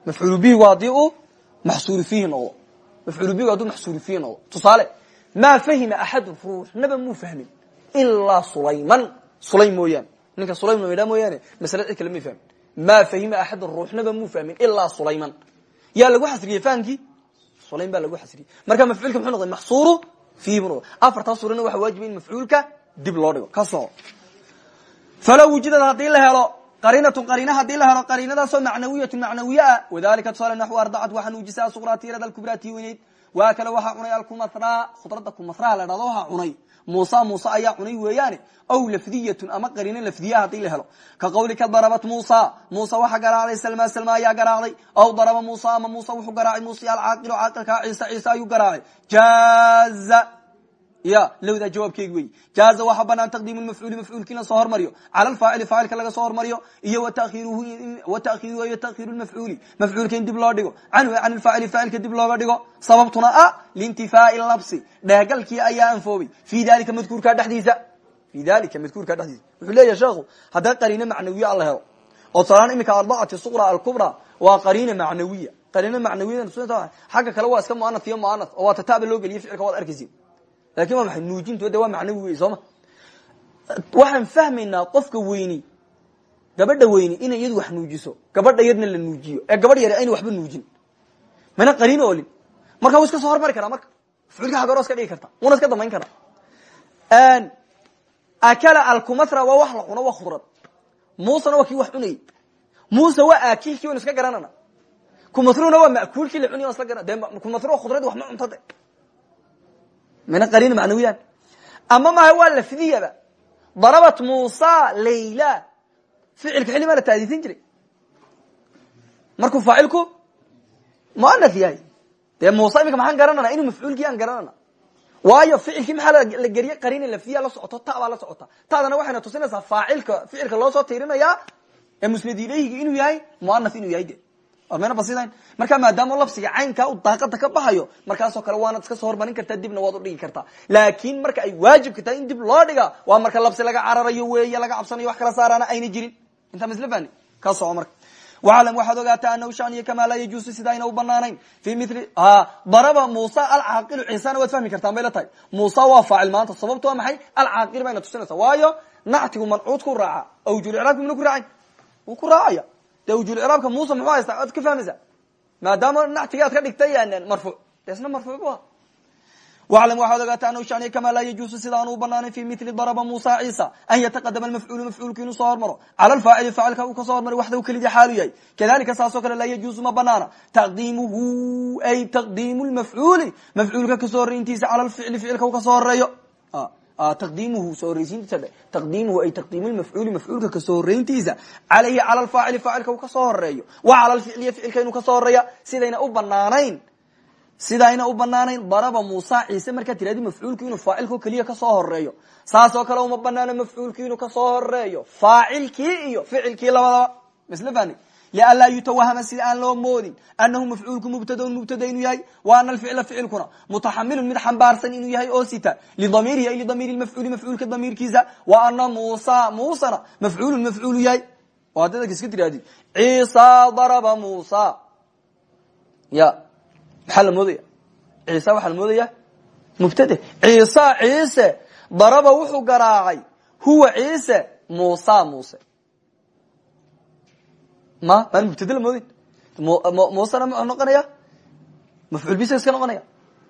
Mafcuul bihigu haddii uu maxsuuru fiihi noqdo. Mafcuul bihigu hadduu maxsuuru fiihi noqdo. Tusaale maa fahima axadun ruuxnaba muu fahmin ilaa sulayman sulaym mooyaane ninka sulaym la idhaa mooyaane masale cid kale may fahmin maa fahima axadun ruuxnaba muu fahmin ilaa sulayman yaa lagu xasriyey fahamkii sulaym baa lagu xasriyey marka mafcuulka muxuu noqday maxsuuru fiihi buu noqday afartaa suurana waxa waajiba in mafcuulka dib loo dhigo ka soco falow wujidad haddii la helo qariinatun qariina haddii la helo qariinadaasoo macnawiyatun macnawiye ah wadalika tusaale naxu ardacad waxaa nuujisa asuqraa tiirada alkubraa tii weyneyd waa kale waxaa cunay alkumatra khudradda kumatra la dhahdo waxaa cunay muuse muuse ayaa cunay weeyaane. Aw lafdiyatun ama qariino lafdiya haddii la helo. Ka qawlika darabat musa. Muuse waxa garaacday salma salma ayaa garaacday. Aw daraba musa ama muuse wuxuu garaacay muuse alcaaqilu caaqilkaa ciise ciise ayuu garaacay jaaza ya lowdaa jawaabkeegi wey jaaza waxaa banaan taqdiimu mafcuuli mafcuulki in la soo hormariyo cala alfaacili faacilka laga soo hormariyo iyo watahiruhu iyo takhiiru mafcuuli mafcuulka in dib loo dhigo canhu can lfaacili faacilka dib looga dhigo sababtuna a liintifaai labsi dheegalkii ayaa anfoobay fi dalika madkuurka dhexdiisa fi dalika madkuurka dhexdiisa wuxuu leeyahay sheekhu haddaa qariino macnawiye alla helo oo salaan imika arbacati suqra alkubra waa qariina macnawiya qariino macnawiya xagga kale waa iska muanaf iyo muanaf oo laakiin waa maay nuujintu de waa macnawi wey sooma waxaan fahmaynaa qofka weyni gabadha weyni inay iyadu wax nuujiso. Gabadha yarna la nuujiyo. Ee gabadh yar ayna waxba nuujin. Mana qariin olin. Marka wa iska soo hormari karaa marka mafcuulka hagaro iska dhigi karta. Una iska damayn karaa. Akala alkumatra waa wax la cuno waa khudrad muusena waa kii wax cunayey muuse waa aakilkii waynu iska garanana. Kumatruna waa makuulkii la cunay isla garan de kumatru khudrad wax ma cunto de mina qariin macnawiyaan ama maha waa lafdiyaba darabat musa layla ficilka xilli maa la taadiisin jiray markuu faacilku muanaf yahay dee musa imika maxaan garanana inuu mafcuulkii aan garanana waayo ficilkii maxaa la geriye qariina lafdiya la socoto ta baa la socota tadana waxayna tusinaysaa faacilka ficilka loo soo tiirinayaa ee musnad ilayhigi inuu yahay muanaf inuu yahay de mayna basidayn marka maadaama labsiga caynkaa u daaqada ka baxayo markaasoo kale waanad iska soo hormarin kartaa dibna waad udhigi kartaa laakin marka ay waajibka tahay in dib loo dhiga waa marka labsi laga cararayo weeye laga cabsanayo wax kala saaraana ayna jirin. Intaa fani ka soco marka. Waclam waxaad ogaataa anahu shaniyo kamaa laa yajuusu sida ayna u banaanayn fi mili daraba musa alcaaqilu ciisana waad fahmi kartaan bay la tahay. Musa waa faacil maanta sababto waa maxay? Alcaaqil bayna tusinaysa waayo nactigu mancuud ku raaca awjulicraabki mina ku raacay? Wuu ku raacaya de wujulcraabka muuse muxuu haystaa waad ka fahmaysaa? Maadaama nactiga ad ka dhigtay marfuuc de isna marfuuc bu waclam waxaad ogaataa anahu shaniya kamaa laa yajuusu sida aanu u banaanayn fi mili daraba musa ciisa an yataqadama almafcuulu mafcuulku inuu soo hormaro. Cala alfaacili faacilka uu ka soo hormaray waxda u kelidii xaalu yahay. Kadalika saasoo kale laa yajuusu ma banaana. Taqdiimuhu ay taqdiimu lmafcuuli mafcuulka ka soo horreyntiisa cala alficli ficilka uu ka soo horeeyo taqdiimuhu soo horeysiintiisa dhe taqdiimuhu ay taqdiimu lmafcuuli mafcuulka ka soo horeyntiisa calayhi cala alfaacili faacilka uu ka soo horeeyo wa cala alficliya ficilka inuu ka soo horreeya sidayna u banaanayn sidayna u banaanayn daraba musa ciise markaa tirahdi mafcuulku inuu faacilka keliya ka soo horeeyo saasoo kale uma banaano mafcuulki inuu ka soo horeeyo faacilkii iyo ficilkii labadaba masla fani lianlaa yutawahama sida aan loo moodin anahu mafcuulku mubtadaun mubtada inuu yahay wa ana alficla ficilkuna mutaxamilun mid xambaarsan inuu yahay oo sita lidamiirihi ay lidamiiri mafcuuli mafcuulka damiirkiisa wa ana musa musana mafcuulun mafcuulu yahay oo hadda dadka iska tirahdid ciisa daraba musa ya maxaa la moodaya ciisa waxaa la moodaya mubtade ciisa ciise daraba wuxuu garaacay huwa ciise musa muse ma maan mubtade la moodin musena muxuu noqonaya? Mafcuul bisa iska noqonaya?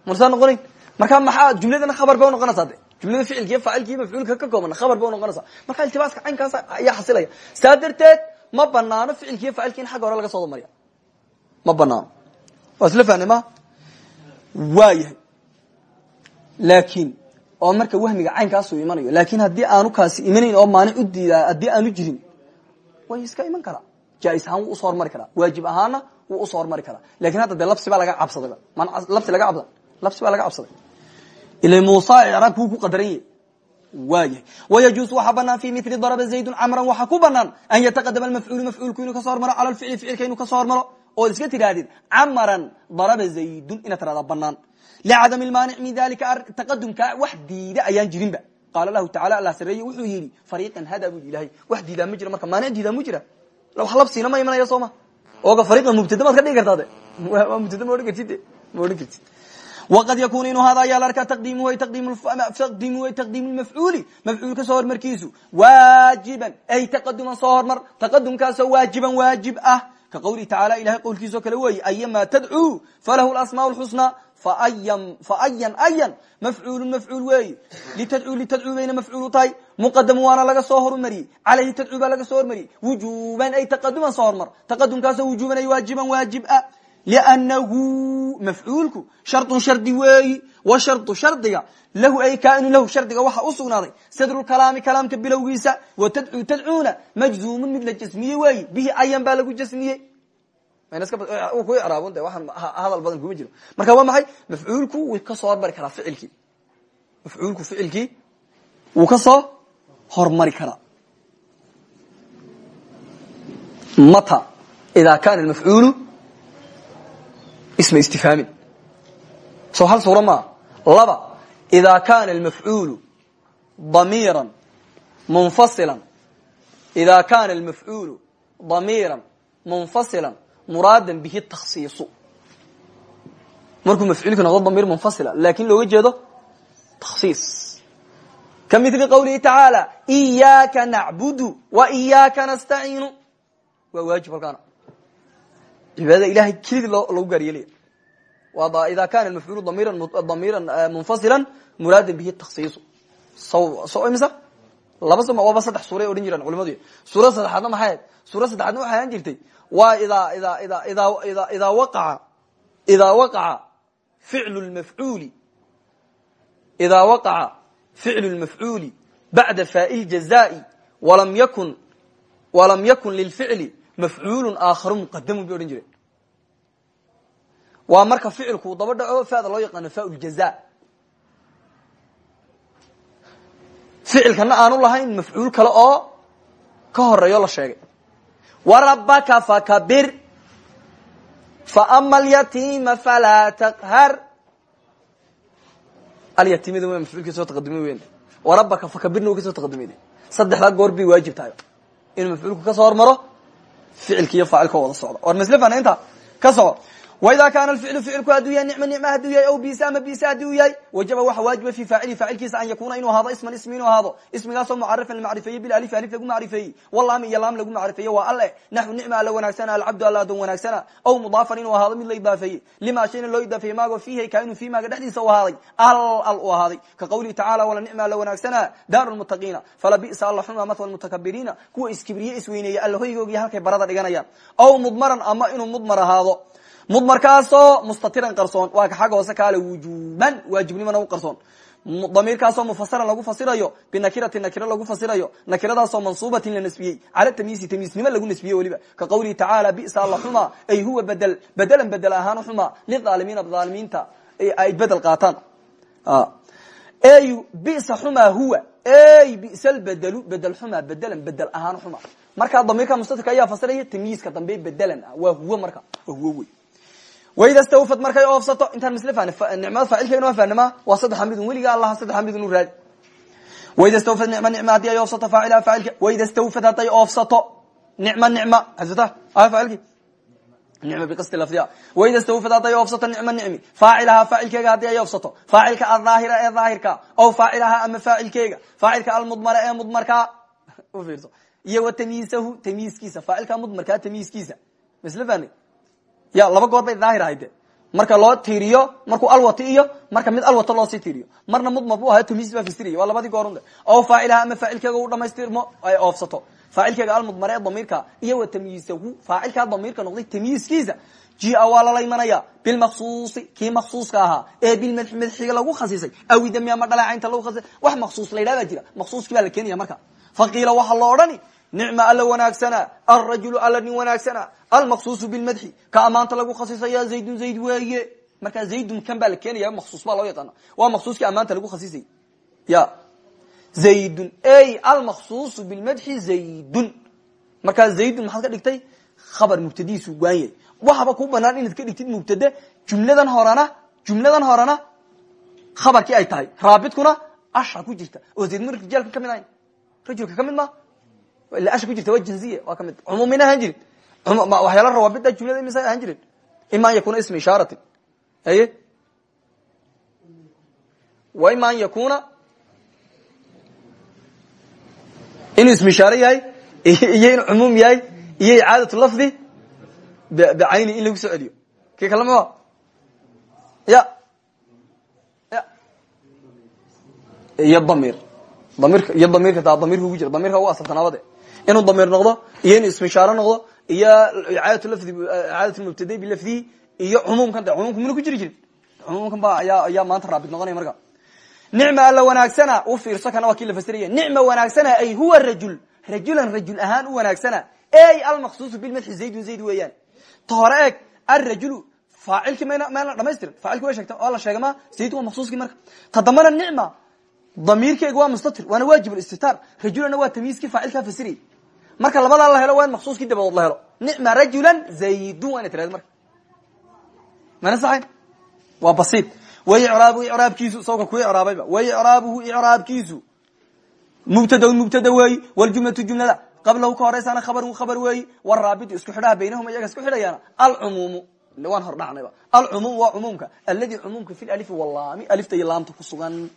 Musa noqonayn? Marka maxaa jumladana khabar ba unoqonaysaa de? Jumlada ficilkiiyo faacilkiiyo mafcuulka ka kooban khabar ba unoqonaysaa marka iltibaaska caynkaas ayaa xasilaya. Saa ma banaano ficilkiiyo faacilki in xagga hore laga soo damariya ma banaano waa isla yahay. Laakiin oo marka wahmiga caynkaasu imanayo laakin haddii aanu kaasi imanayn oo maanic u diida haddii aanu jirin way iska iman karaa jais ahaan wuu u soo hormari karaa. Waajib ahaana wuu u soo hormari karaa. Lakin hadda dee labsi baa laga cabsaday labsi laga cabsa labsi baa laga cabsaday. Ila musa icraabki wuu ku qadaran yahy waayahay wayajuus waxaa banaan fi mili daraba zaydun camran waxaa ku banaan an yataqadama mafcuulu mafcuulku inuu ka soo hormaro cala lficli ficilka inuu ka soo hormaro ood iska tidhahdid camaran daraba zaydun inaad tirahdaa banaan licadam lmaanic min dalika taqadumka wax diida ayaan jirinba. Qaala lahu tacala alla sareeye wuxuu yidhi fariiqan hada buu ilahay wax diidaa ma jira marka maanic diidaa mu jira labsiina ma imanaya soo ma oga fariiqan mubtada maad ka dhigi kartaa de mubtada ma odhan kartid ma odhan kartid. Wqad yakun inuu hada ayaa la arkaa taqdiimuhu ay taqdiimu mafcuuli mafcuulka soo hormarkiisu waajiban. Ay taqaduman soo hormar taqadumkaasoo waajiban waajib ah. Ka qawlihi tacala ilahay qowlkiisao kale weeye ayama tadcuu falahu asmaa lxusnaa faayan ayan mafcuulu mafcuul weeyi litadcuu litadcuu bayna mafcuulu tahay muqadamu waana laga soo horumariyey calayhi tadcuu baa laga soo hormariyey wujuban ay taqaduman soo hormar taqadumkaasoo wujuban ay waajiban waajib ah lnahu mafcuulku shardun shardi weeyi wa shardu shardiga lahu ay kainu lahu shardiga waxa u sugnaaday sadru kalaami kalaamka bilowgiisa wa tadcuu tadcuuna majzuumun mid la jasmiyey weeyi bihi ayan baa lagu jasmiyey ku raabon de waaan hadal badan kuma jiro marka waa maxay? Mafcuulku wuu ka soo hormari karaa ficilkii. Mafcuulku ficilkii wuu ka soo hormari karaa. Mata ida kana mafcuulu isma istifhaamin. Soo hal suura maa laba ida kana almafcuulu damiira munfasila ida kana almafcuulu damiira munfasila muraada bihi taksiisu markuu mafcuulka noqdo damiir munfasila laakiin looga jeedo taksiis ka mili qawlihi tacaala iyaaka nacbudu wa iyaaka nastaciinu. Waa waajib halkaana. Cibaadada ilahay kelidii lagu gaaryeelaya. Waa ida kana mafcuulu damiira munfasila muraada bihi taksiisu so imisa? Laba sm waaba saddex suuray odhan jiraan culimadu suurad saddexaadna maxay ahayd suurad saddexaadna waxay ahaan jirtay waa idaa idaa ida ida ida idaa waqaca ficlu lmafcuuli idaa waqaca ficlu lmafcuuli bacda faa'il jazaa'i walam yakun walam yakun lilficli mafcuulu aakharu muqadamun bay odhan jireen waa marka ficilku daba dhaco fada loo yaqaano fa ljaza ficilkana aanu lahayn mafcuul kale oo ka horeeyo la sheegay warabaka fakabir faama alyatiima falaa taqhar. Alyatiimada w mafcuulkii soo taqadumay weyn. Warabaka fakabirna wa ka soo taqadumay saddexdaa goor bay waajib tahay. Inuu mafcuulku ka soo hormaro ficilki iyo faacilka wada socdo. War masle fana inta ka soco wida kaana ficlu ficilku hadduu yahay nicma nicma haduu yahay aw bisa ama bisa haduu yahay wajaba waxa waajiba fi faacili faacilkiisa an yakuna inuu ahaado isman ismi inuu ahaado ismigaasoo mucarafan lamacrifeeye bilif alif lagu macrifeeyey walaami iyo laam lagu macrifeeye waa alle naxu nicma alla wanaagsana alcabdu alla adon wanaagsana aw mudaafan inuu ahaado mid la idaafeeyey lima shayna loo idaafeeye maago fiihi kainu fi maaga dhexdiisa u ahaaday al al u ahaaday ka qawlihi tacala wala nicma alla wanaagsana daaru lmutaqiina fala bisa alla xuma mathwa lmutakabiriina kuwa iskibriye isweyneeya alla hoygoogiy halkay barada dhiganayaan aw mudmaran ama inuu mudmar ahaado mudmarkaasoo mustatiran qarsoon. Waa ka xagga hoose kaale wujuban waajibnimona u qarsoon. Damiirkaasoo mufasiran lagu fasirayo binakirati nakiro lagu fasirayo nakiradaasoo mansuubatin la nasbiyey cala tamyiisi tamyiisnimo lagu nasbiyey weliba ka qawlihi tacaala bisa alla xuma ay huwa bedel bedelan bedel ahaan xuma lidaalimiina aalimiinta ay bedel qaataan. Ey bisa xuma huwa. Ey bisa lbedelu bedel xuma bedelan bedel ahaan xuma markaa damiirka mustatirka ayaa fasiraya tamyiiska dambe bedelan ah waa huwa marka waa huwo wey waida stawfad markay oofsato intaan misle nicmada faacilkeena waa fahnama waa saddex amridun weliga allah saddex amridun u raadi waida stawfad nicma nicma haddii ay oofsato faacilha faacilka waida stawfad hadday oofsato nicma nicma xasbata a faacilki nicma biqasdi lafdiya waida stawfad hadday oofsato nicma nicmi faacilahaa faacilkeega haddii ay oofsato faacilka aldaahira ee daahirka aw faacilahaa ama faacilkeega faacilka almudmara ee mudmarka ufiirso. Iyo wa tamyiisahu tamyiiskiisa faacilka mudmarkaa tamyiiskiisa masle fahni ya laba goor bay daahir ahayd marka loo tiiriyo markuu alwati iyo marka mid alwato loosii tiiriyo. Marna mudmar bu ahay tamyiis baa fasiraya waa labadii goorun de o faacilaha ama faacilkeega u dhamaystirmo ay oofsato. Faacilkeega almudmare ee damiirka iyo wa tamyiisahu faacilkaa damiirka noqday tamyiiskiisa jia waa lala imanaya bilmaksuusi kii maksuuska ahaa. Ee bilmadxi madxiga lagu khasisay awidami ama dhaleecaynta lagu khasisay wax maksuus la yidhaha jira. Maksuuskii baa la keenaya marka. Faqiila waxaa lo odhani nicma alla wanaagsana alrajulu alla nin wanaagsana almaqsuusu bilmadxi ka amaanta lagu khasisaya zaydun zayd weeye markaa zaydun kan baa la keenaya maksuus baa loo yaqaana waa maksuuskii amaanta lagu khasisay ya. Zaydun. Ey almaqsuusu bilmadxi zaydun. Markaa zaydun maxaad ka dhigtay? Khabar mubtadiisu waanye waxaba ku banaan inaad ka dhigtid mubtade jumladan horena jumladan horena khabarkii ay tahay. Raabidkuna asha ku jirta. Oo zayd mar rijaalka ka mid ahayn. Rajulka ka mid ma? Ila asha ku jirta waa jinziya waa ka mid cumuumina ahaan jirin waxyaala rawaabida jumlada misa ahaan jirin? Ima an yakuna isma ishaaratin. Aye wa ima an yakuna inuu isma ishaare yahay iyo inuu cumuum yahay iyo icaadatu lafdi bcayni in lagu soo celiyo. Ki kale ma ya. Ya. Iyo damir damirka iyo damirka taa damirka ugu jira. Damirka ugu asabtanaabade inuu damir noqdo iyo inuu ismishaaro noqdo iyo icaadatu mubtadai bilafdihi iyo cumuumkan de cumuumka muna ku jiri jirin. Cumuumkan ba ayaa maanta raabit noqonaya marka. Nicma alla wanaagsana u fiirso kana waa kii la fasiraya. Nicma wanaagsana ay huwa rajul rajulan rajul ahaan u wanaagsana. Ey almaqsuusu bilmadxi zaydun zayd weeyaan. Ta hore eeg arajulu faacilkii mayna mayna dhamaystirin. Faacilki way sheegta waa la sheega ma zayd waa maksuuskii marka. Ta dambana nicma damiirkeega waa mustatir waana waajib istitaar rajulana waa tamyiiskii faacilkaa fasirayy marka labadaa la helo waa in maksuuskii dabadood la helo. Nicma rajulan zaydun waa ina tirahda marka. Mana saxayn? Waa basiid. Waicraabu icraabkiisu sawka ku icraabayba. Waicraabuhu icraabkiisu. Mubtadaun mubtada weeyi waljumlatu jumlada. Qablahu ka horeysana khabarun khabar weeyi waraabitu isku xidhaha baynahuma iyaga isku xidhayaana. Alcumuumu waan hor dhacnayba. Alcumuum waa cumuumka. Aladi cumuumka fi alifi walaami alifta iyo laamta ku sugan.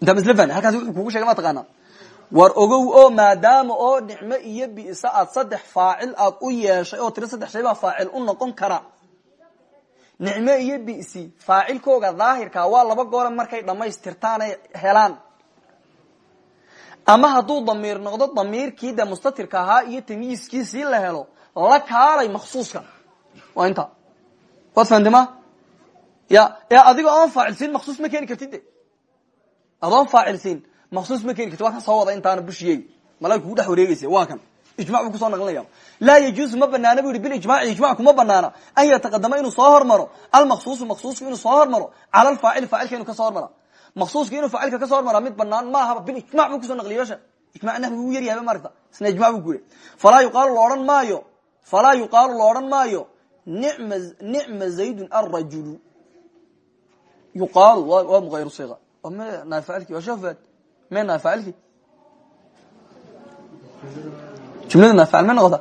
Intaa masl fani halkaas wuxuu kugu shegay ma taqaanaa war ogow oo maadaama oo nicmo iyo bisa aad saddex faacil aad u yeeshay oo tiro saddex shay baa faacil u noqon kara. Nicmo iyo bisi faacilkooga daahirka waa laba goole markay dhamaystirtaanay helaan. Ama hadduu damiir noqdo damiirkii de mustatirka ahaa iyo tamyiiskiisii la helo la kaalay maksuuska waa inta. Waad fahamtay ya ee adiga oon faacilsiin maksuus ma keeni kartid de. Adoon faacilsiin maksuus ma keeni kartid? Waa kan soo wada intaana bushiyey. Malaa kugu dhex wareegeysa waa kan. Ijmac buu ku soo naqlinaya laa yajuusu ma banaana bu yihi bilijmaci ijmac kuma banaana an yataqadama inuu soo hormaro. Almaksuusu maksuusku inuu soo hormaro. Cala alfaacili faacilka inuu ka soo hormara. Maksuuska inuu faacilka ka soo hormara mid banaan maahaba bilijmac buu ku soo naqliya meesha ijmac nahwigu u yaryahayba maaragta isna ijmac buu ku yihi falaa yuqaalu laodhan maayo. Falaa yuqaalu laodhan maayo. Nicma nicma zaydun arajulu yuqaalu waa muayru siga me naafacilki waa shofad me naafacilki jumlada naafacil may noqota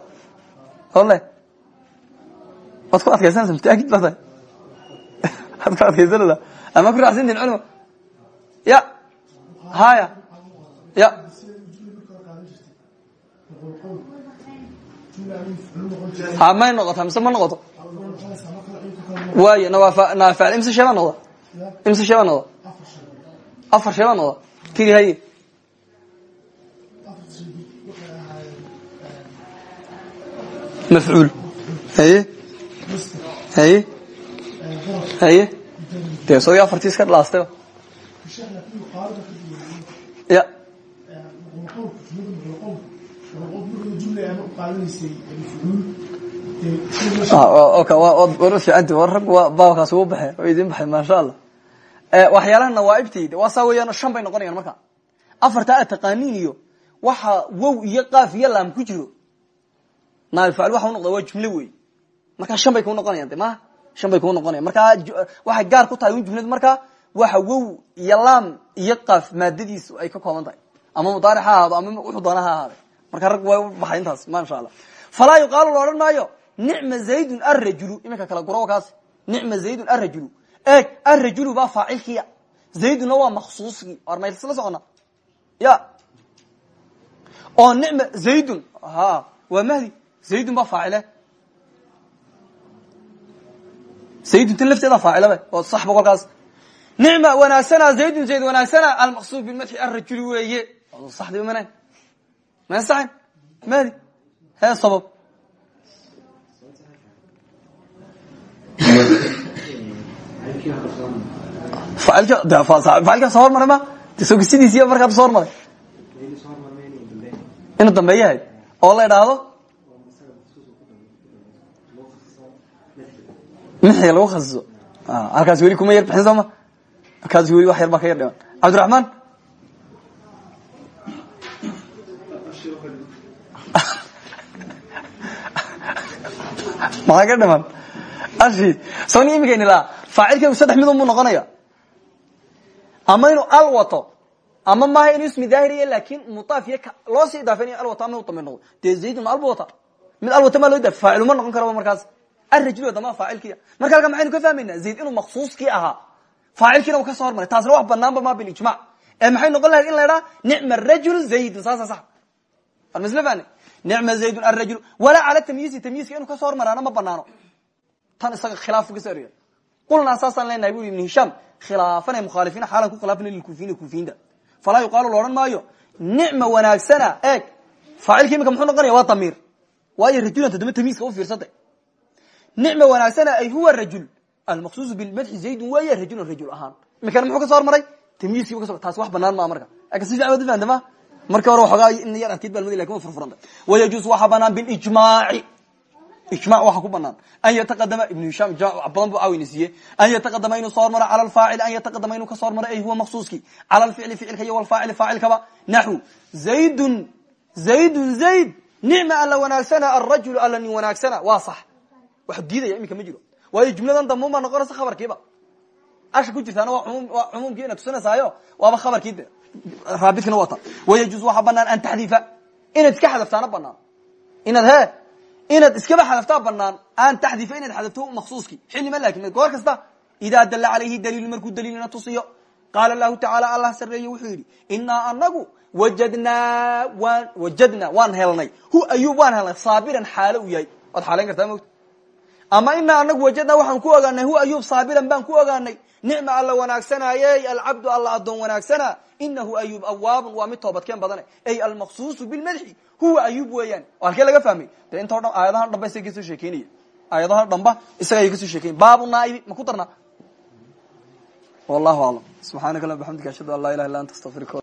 ole waad ku adkaysanaysa mutaakid baa tahay waad ku adkaysanaysa ama ku raacsantin culima ya haya ya ha may noqota mise ma noqoto waayo naafacil imse shee baa noqda imse shee baa noqda afar shee baa noqda tiri haye mafcuul. Haye? Haye? Haye? De sodii afartii iska dhalaastayba ya. War fiicanti war rag baabkaas ugu baxe o idin baxay maasha allah waxyaalaha nawaaibtayda waa saa weeyaan shan bay noqonayaan marka. Afartaa aad taqaaniin iyo waxa wow iyo qaaf iyo laam ku jiro. Naafacil waxa u noqda waa jumlo wey markaa shan bay kuu noqonayan de maha shan bay kuu noqonayan markaa waxay gaar ku tahay un jumladu markaa waxa wow iyo laam iyo qaaf maadadiisu ay ka kooban tahay. Ama mudaaric ha ahaado ama wuxuu doona ha ahaade marka rag waa baxay intaas maasha allah falaa yuqaalu la odhan maayo nicma zaydun arajulu iminka kala guro kaas nicma zaydun arajulu eeg arajulu baa faacilkiya zayduna waa maksuuskii isla socona? Ya. Oo nicma zaydun. Ha waa mahdi. Zaydun baa faacile. Zaydun tan lafteeda faacilaba oo saxba kolkaas nicma wanaagsana zaydun zayd wanaagsana almaqsuud bilmadxi arajuli weeye. Saxdiba mana mana saxan mahdi. Hee sabab facilka soo hormaray ma? De sogisidiisiy markaa soo hormaray? Inuu dambeeya yahay oo la idhaahdo mixi lagu khasiso. Halkaas weli kuma yar bixin soo ma? Halkaas weli wax yar baa ka yar dhiman. Cabdiraxmaan? Maxaa ka dhiman? Ashi laa faacilkaygu saddex midun buu noqonaya ama inuu al wato ama maaha inuu ismi daahiriya laakin mutaafiya loo sii idaafeynaya al wato ama damir noqdo. Dee zaydun ma al bu wata mid al wata maa loo daafi faaciluma noqon karaba markaas. Arajul dama faacilkiya marka halka maxaynu ka fahmayna zayd inuu maksuuskii ahaa faacilkiina uu ka soo hormaray. Taasna wax banaanba ma bilijmac ee maxay noqon lahayd in la idhaha nicma rajul zaydun saasa sax ar masla fahne nicma zaydun arajul walaa cala tamyiizi tamyiizka inuu ka soo hormaraana ma banaano tan isaga khilaafku ka saaraya qulnaa saasaan leenahay bu ibn hishaam khilaafana mukhaalifiina xaalan ku khilaafana lilkufiyiina kufiyiinta falaa yuqaalu laodhan maayo nicma wanaagsana eeg faacilka imika muxuu noqonaya waa damiir waayo rajulan tadama tamyiiska u fiirsatay nicma wanaagsana ay huwa rajul almaqsuusu bilmadxi zaydun weeye rajulun rajul ahaan imikana muxuu ka soo hormaray tamyiiskiiba kaso taas wax banaan maa marka si fiican wad fahanta ma marka hore waxoogaa in yar adkeyd baa lmadi laakiin wa furfuranta wayajuus waxaa banaan bilijmaaci ijmac waxa ku banaan. An yataqadama ibnu hishaam badan bu caawina siiye an yataqadama inuu soo hormaro cala alfaacil an yataqadama inuu ka soo hormaro ay huwa maqsuuski cala alficli ficilka iyo walfaacili faacilkaba naxwu zaydun zaydun zayd nicma alla wanaagsana alrajulu alla nin wanaagsana. Waa sax. Wax diidaya iminka ma jiro. Waayo jumladan dambuun baa noqonaysa khabarkiiba. Asha ku jirtaana waa cumuumkii ina tusinaysaayo waaba khabarkii de raabidkana waa ta wayajuuz waxaa banaan an taxdifa inaad iska xadaftaana banaan inaad he inaad iskaba xadaftaa banaan an taxdifa inaad xadafto maqsuuski. Xilima laakiin goor kasta. Idaa dala calayhi daliil markuu daliilina tusiyo qaala lahu tacaala allah sareeye wuxuu yidhi anagu wajadnaa waan wajadnaa waan helnay. Hu ayub waan helnay. Saabiran xaalo u yahay. Waad xaalayn kartaa mota ama inaa anagu wajadnaa waxaan ku ogaanay hu ayub saabiran baan ku ogaanay nicma alla wanaagsanaaye alcabdu alla adoon wanaagsana inahu ayub awaabun waa mid toobadkeen badane. Ay almaqsuusu bilmadxi huwa ayub weeyaan. Halkee laga fahmay. De intao dhan aayadahan dhamba isaga ka soo sheekeynaya aayadaha dhamba isaga ay ka soo sheekeynaya baabu ma ku darna wallahu aclam subxaanaka la ashhadu an laa ilaha illa anta astafirka